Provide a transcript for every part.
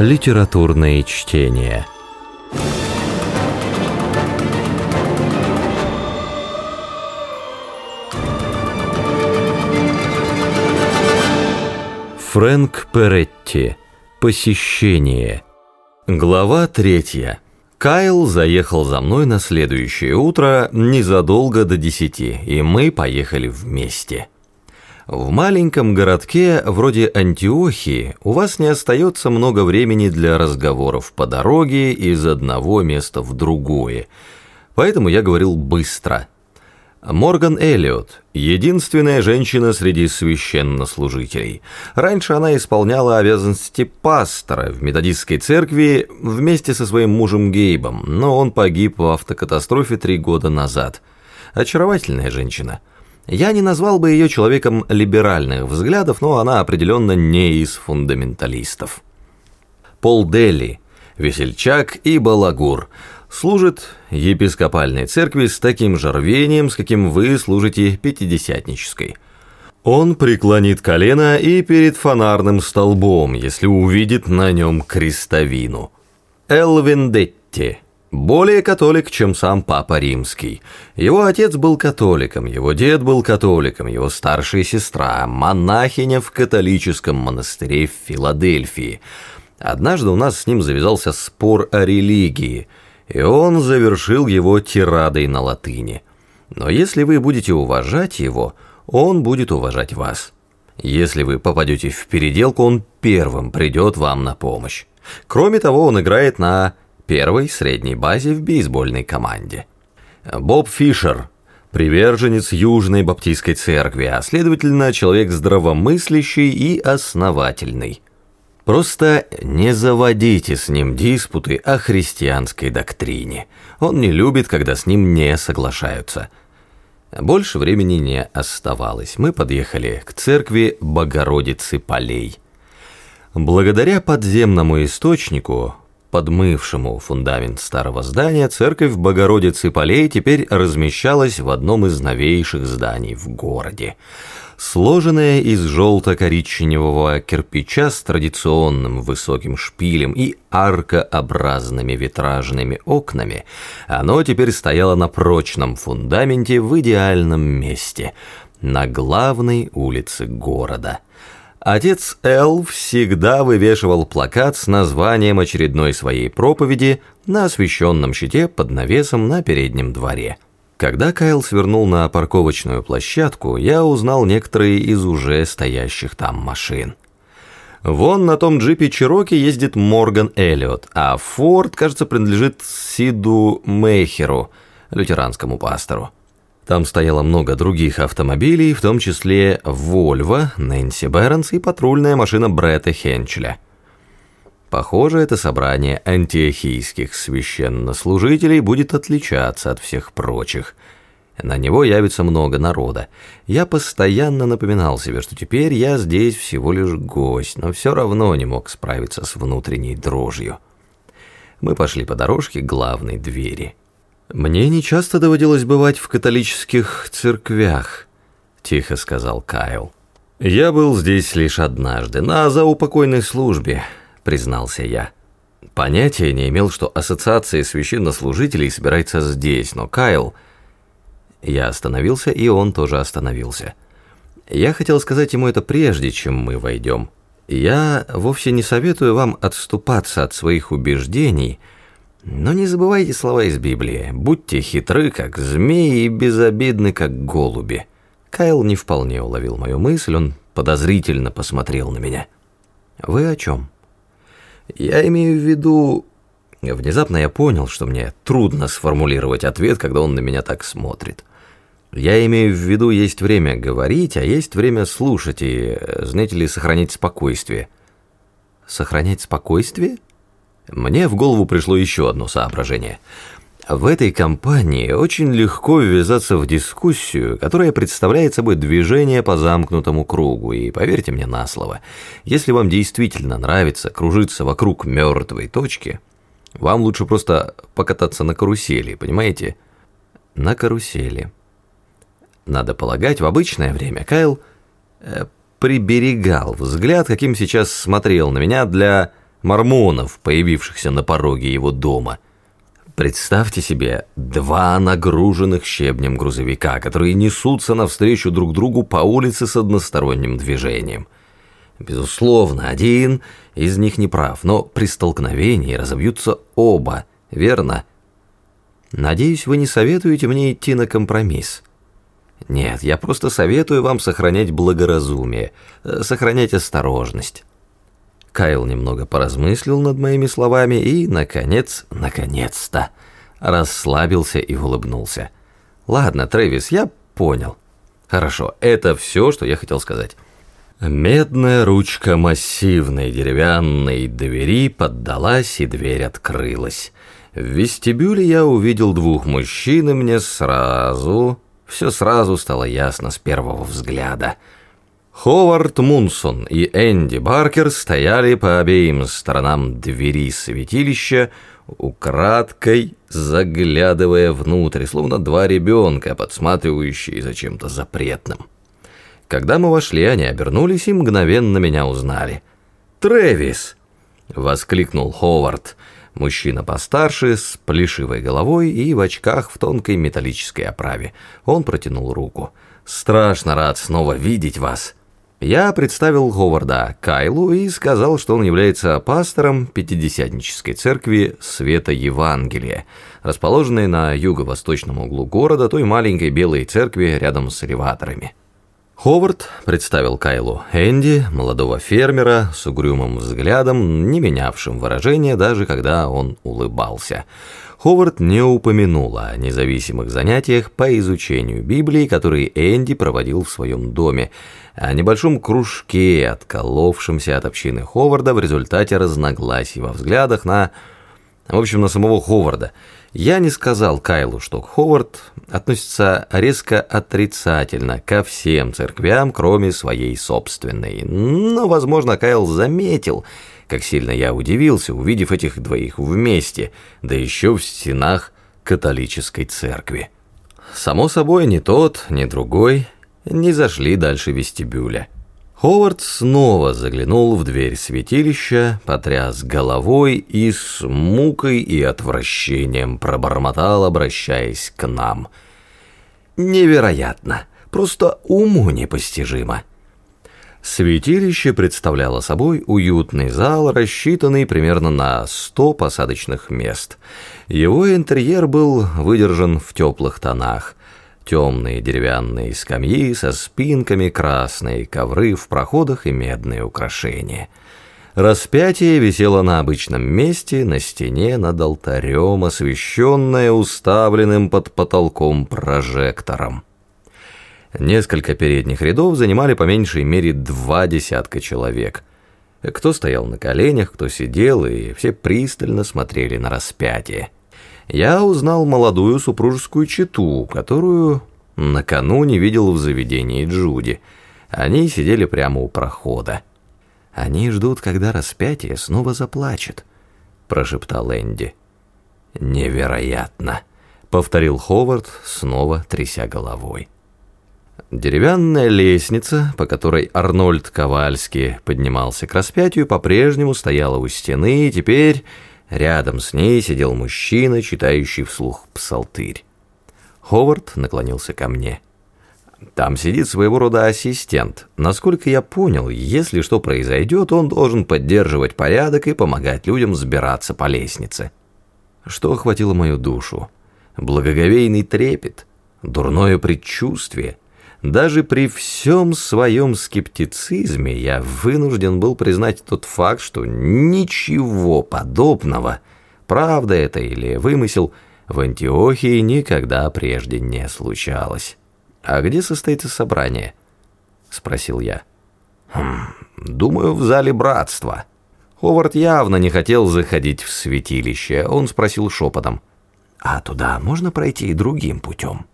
Литературные чтения. Фрэнк Перетти. Посещение. Глава третья. Кайл заехал за мной на следующее утро незадолго до десяти, и мы поехали вместе. В маленьком городке вроде Антиохии у вас не остается много времени для разговоров по дороге из одного места в другое, поэтому я говорил быстро – Морган Эллиот – единственная женщина среди священнослужителей. Раньше она исполняла обязанности пастора в методистской церкви вместе со своим мужем Гейбом, но он погиб в автокатастрофе три года назад. Очаровательная женщина. Я не назвал бы ее человеком либеральных взглядов, но она определенно не из фундаменталистов. Пол Дели – весельчак и балагур – служит епископальной церкви с таким же рвением, с каким вы служите пятидесятнической. Он преклонит колено и перед фонарным столбом, если увидит на нем крестовину. Элвин Детти. Более католик, чем сам Папа Римский. Его отец был католиком, его дед был католиком, его старшая сестра – монахиня в католическом монастыре в Филадельфии. Однажды у нас с ним завязался спор о религии – и он завершил его тирадой на латыни. Но если вы будете уважать его, он будет уважать вас. Если вы попадете в переделку, он первым придет вам на помощь. Кроме того, он играет на первой средней базе в бейсбольной команде. Боб Фишер – приверженец Южной Баптистской церкви, а следовательно, человек здравомыслящий и основательный – Просто не заводите с ним диспуты о христианской доктрине. Он не любит, когда с ним не соглашаются. Больше времени не оставалось. Мы подъехали к церкви Богородицы Полей. Благодаря подземному источнику, подмывшему фундамент старого здания, церковь Богородицы Полей теперь размещалась в одном из новейших зданий в городе сложенная из желто-коричневого кирпича с традиционным высоким шпилем и аркообразными витражными окнами, оно теперь стояло на прочном фундаменте в идеальном месте, на главной улице города. Отец Эл всегда вывешивал плакат с названием очередной своей проповеди на освещенном щите под навесом на переднем дворе – когда Кайл свернул на парковочную площадку, я узнал некоторые из уже стоящих там машин. Вон на том джипе Чироки ездит Морган Эллиот, а Форд, кажется, принадлежит Сиду Мейхеру, лютеранскому пастору. Там стояло много других автомобилей, в том числе Вольво, Нэнси Бернс и патрульная машина Бретта Хенчеля – Похоже, это собрание антиохийских священнослужителей будет отличаться от всех прочих. На него явится много народа. Я постоянно напоминал себе, что теперь я здесь всего лишь гость, но все равно не мог справиться с внутренней дрожью. Мы пошли по дорожке к главной двери. «Мне не часто доводилось бывать в католических церквях», — тихо сказал Кайл. «Я был здесь лишь однажды, на заупокойной службе» признался я. Понятия не имел, что ассоциация священнослужителей собирается здесь, но Кайл... Я остановился, и он тоже остановился. Я хотел сказать ему это прежде, чем мы войдем. Я вовсе не советую вам отступаться от своих убеждений, но не забывайте слова из Библии. Будьте хитры, как змеи, и безобидны, как голуби. Кайл не вполне уловил мою мысль, он подозрительно посмотрел на меня. «Вы о чем?» Я имею в виду... Внезапно я понял, что мне трудно сформулировать ответ, когда он на меня так смотрит. Я имею в виду, есть время говорить, а есть время слушать и, знаете ли, сохранять спокойствие. Сохранять спокойствие? Мне в голову пришло еще одно соображение – в этой компании очень легко ввязаться в дискуссию, которая представляет собой движение по замкнутому кругу, и поверьте мне на слово, если вам действительно нравится кружиться вокруг мертвой точки, вам лучше просто покататься на карусели, понимаете? На карусели. Надо полагать, в обычное время Кайл э, приберегал взгляд, каким сейчас смотрел на меня для мормонов, появившихся на пороге его дома. Представьте себе два нагруженных щебнем грузовика, которые несутся навстречу друг другу по улице с односторонним движением. Безусловно, один из них не прав, но при столкновении разобьются оба, верно? Надеюсь, вы не советуете мне идти на компромисс. Нет, я просто советую вам сохранять благоразумие, э, сохранять осторожность. Кайл немного поразмыслил над моими словами и, наконец, наконец-то, расслабился и улыбнулся. «Ладно, Трэвис, я понял. Хорошо, это все, что я хотел сказать». Медная ручка массивной деревянной двери поддалась, и дверь открылась. В вестибюле я увидел двух мужчин, и мне сразу... Все сразу стало ясно с первого взгляда — Ховард Мунсон и Энди Баркер стояли по обеим сторонам двери святилища, украдкой заглядывая внутрь, словно два ребенка, подсматривающие за чем-то запретным. Когда мы вошли, они обернулись и мгновенно меня узнали. «Трэвис!» — воскликнул Ховард, мужчина постарше, с плешивой головой и в очках в тонкой металлической оправе. Он протянул руку. «Страшно рад снова видеть вас!» Я представил Ховарда Кайлу и сказал, что он является пастором Пятидесятнической церкви Света Евангелия, расположенной на юго-восточном углу города, той маленькой белой церкви рядом с элеваторами. Ховард представил Кайлу Энди, молодого фермера, с угрюмым взглядом, не менявшим выражения, даже когда он улыбался. Ховард не упомянул о независимых занятиях по изучению Библии, которые Энди проводил в своем доме, о небольшом кружке, отколовшемся от общины Ховарда в результате разногласий во взглядах на... В общем, на самого Ховарда. Я не сказал Кайлу, что Ховард относится резко отрицательно ко всем церквям, кроме своей собственной. Но, возможно, Кайл заметил, как сильно я удивился, увидев этих двоих вместе, да еще в стенах католической церкви. Само собой, ни тот, ни другой не зашли дальше вестибюля. Ховард снова заглянул в дверь святилища, потряс головой и с мукой и отвращением пробормотал, обращаясь к нам. «Невероятно! Просто уму непостижимо!» Святилище представляло собой уютный зал, рассчитанный примерно на 100 посадочных мест. Его интерьер был выдержан в теплых тонах. Темные деревянные скамьи со спинками, красные ковры в проходах и медные украшения. Распятие висело на обычном месте, на стене над алтарем, освещенное уставленным под потолком прожектором. Несколько передних рядов занимали по меньшей мере два десятка человек. Кто стоял на коленях, кто сидел, и все пристально смотрели на распятие. Я узнал молодую супружескую чету, которую накануне видел в заведении Джуди. Они сидели прямо у прохода. «Они ждут, когда распятие снова заплачет», — прошептал Энди. «Невероятно», — повторил Ховард, снова тряся головой. Деревянная лестница, по которой Арнольд Ковальский поднимался к распятию, по-прежнему стояла у стены, и теперь рядом с ней сидел мужчина, читающий вслух псалтырь. Ховард наклонился ко мне. Там сидит своего рода ассистент. Насколько я понял, если что произойдет, он должен поддерживать порядок и помогать людям сбираться по лестнице. Что охватило мою душу? Благоговейный трепет, дурное предчувствие — даже при всем своем скептицизме я вынужден был признать тот факт, что ничего подобного, правда это или вымысел, в Антиохии никогда прежде не случалось. «А где состоится собрание?» — спросил я. «Хм, думаю, в зале братства». Ховард явно не хотел заходить в святилище. Он спросил шепотом. «А туда можно пройти и другим путем?»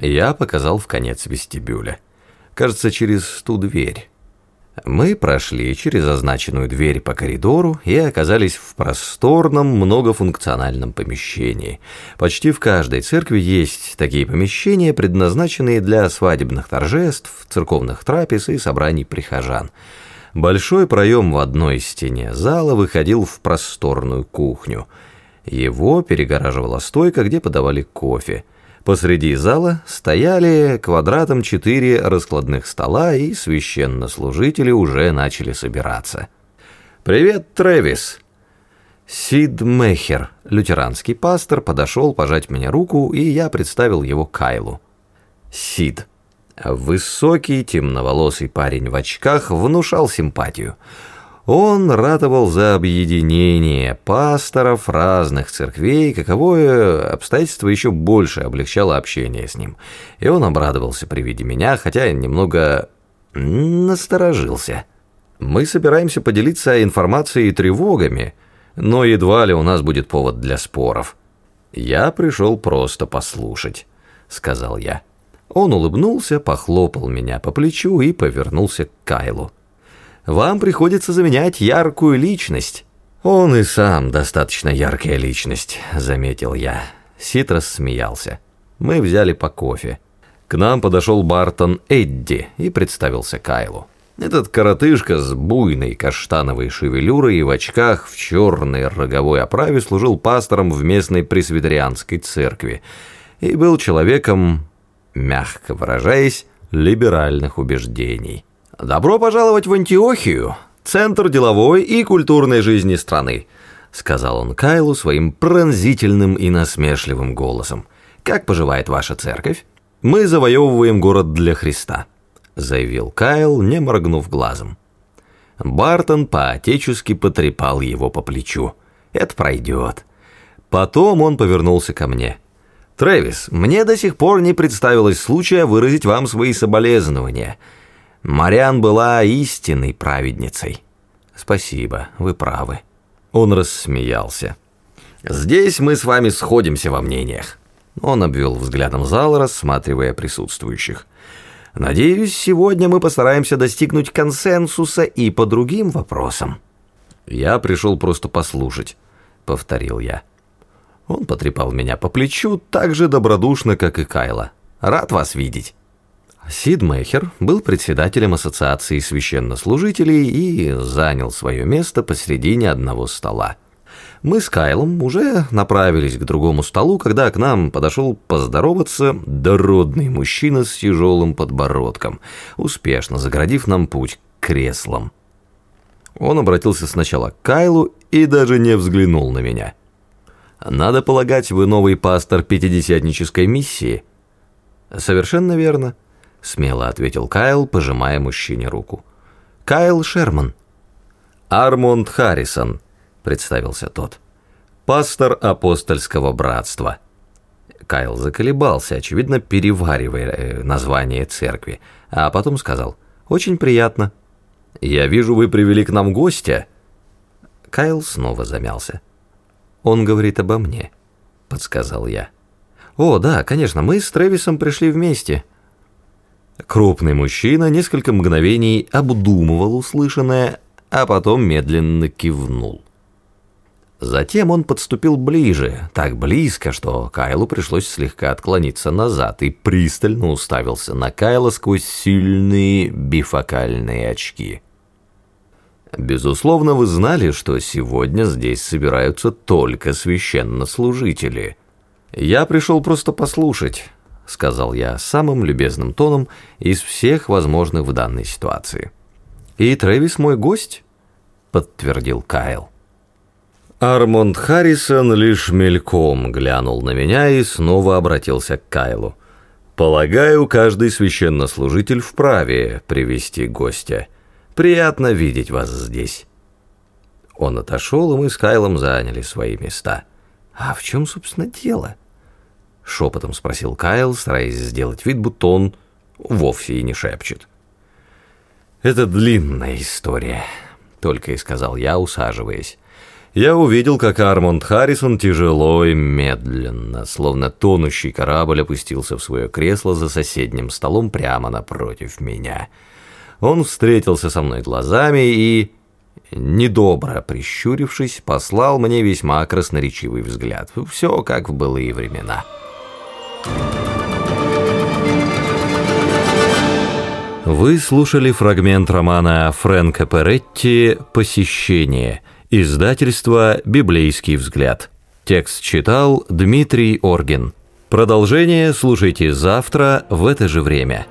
Я показал в конец вестибюля. Кажется, через ту дверь. Мы прошли через означенную дверь по коридору и оказались в просторном многофункциональном помещении. Почти в каждой церкви есть такие помещения, предназначенные для свадебных торжеств, церковных трапез и собраний прихожан. Большой проем в одной стене зала выходил в просторную кухню. Его перегораживала стойка, где подавали кофе. Посреди зала стояли квадратом четыре раскладных стола, и священнослужители уже начали собираться. «Привет, Трэвис!» Сид Мехер, лютеранский пастор, подошел пожать мне руку, и я представил его Кайлу. Сид. Высокий, темноволосый парень в очках внушал симпатию. Он ратовал за объединение пасторов разных церквей, каковое обстоятельство еще больше облегчало общение с ним. И он обрадовался при виде меня, хотя немного насторожился. Мы собираемся поделиться информацией и тревогами, но едва ли у нас будет повод для споров. «Я пришел просто послушать», — сказал я. Он улыбнулся, похлопал меня по плечу и повернулся к Кайлу. «Вам приходится заменять яркую личность». «Он и сам достаточно яркая личность», — заметил я. Ситрос смеялся. Мы взяли по кофе. К нам подошел Бартон Эдди и представился Кайлу. Этот коротышка с буйной каштановой шевелюрой и в очках в черной роговой оправе служил пастором в местной пресвитерианской церкви и был человеком мягко выражаясь, либеральных убеждений. «Добро пожаловать в Антиохию, центр деловой и культурной жизни страны», сказал он Кайлу своим пронзительным и насмешливым голосом. «Как поживает ваша церковь?» «Мы завоевываем город для Христа», заявил Кайл, не моргнув глазом. Бартон по-отечески потрепал его по плечу. «Это пройдет». Потом он повернулся ко мне – Трэвис, мне до сих пор не представилось случая выразить вам свои соболезнования. Мариан была истинной праведницей. Спасибо, вы правы. Он рассмеялся. Здесь мы с вами сходимся во мнениях. Он обвел взглядом зал, рассматривая присутствующих. Надеюсь, сегодня мы постараемся достигнуть консенсуса и по другим вопросам. Я пришел просто послушать, повторил я. Он потрепал меня по плечу так же добродушно, как и Кайла. «Рад вас видеть». Сид Мехер был председателем ассоциации священнослужителей и занял свое место посредине одного стола. Мы с Кайлом уже направились к другому столу, когда к нам подошел поздороваться дородный мужчина с тяжелым подбородком, успешно заградив нам путь к креслам. Он обратился сначала к Кайлу и даже не взглянул на меня – надо полагать, вы новый пастор пятидесятнической миссии. Совершенно верно, смело ответил Кайл, пожимая мужчине руку. Кайл Шерман. Армонд Харрисон, представился тот. Пастор апостольского братства. Кайл заколебался, очевидно, переваривая э, название церкви, а потом сказал: "Очень приятно. Я вижу, вы привели к нам гостя". Кайл снова замялся. «Он говорит обо мне», — подсказал я. «О, да, конечно, мы с Трэвисом пришли вместе». Крупный мужчина несколько мгновений обдумывал услышанное, а потом медленно кивнул. Затем он подступил ближе, так близко, что Кайлу пришлось слегка отклониться назад и пристально уставился на Кайла сквозь сильные бифокальные очки. Безусловно, вы знали, что сегодня здесь собираются только священнослужители. Я пришел просто послушать, сказал я самым любезным тоном из всех возможных в данной ситуации. И Трэвис мой гость, подтвердил Кайл. Армонд Харрисон лишь мельком глянул на меня и снова обратился к Кайлу. Полагаю, каждый священнослужитель вправе привести гостя. Приятно видеть вас здесь». Он отошел, и мы с Кайлом заняли свои места. «А в чем, собственно, дело?» Шепотом спросил Кайл, стараясь сделать вид, будто он вовсе и не шепчет. «Это длинная история», — только и сказал я, усаживаясь. Я увидел, как Армонд Харрисон тяжело и медленно, словно тонущий корабль, опустился в свое кресло за соседним столом прямо напротив меня — он встретился со мной глазами и, недобро прищурившись, послал мне весьма красноречивый взгляд. Все как в былые времена. Вы слушали фрагмент романа Фрэнка Перетти «Посещение», издательство «Библейский взгляд». Текст читал Дмитрий Оргин. Продолжение слушайте завтра в это же время.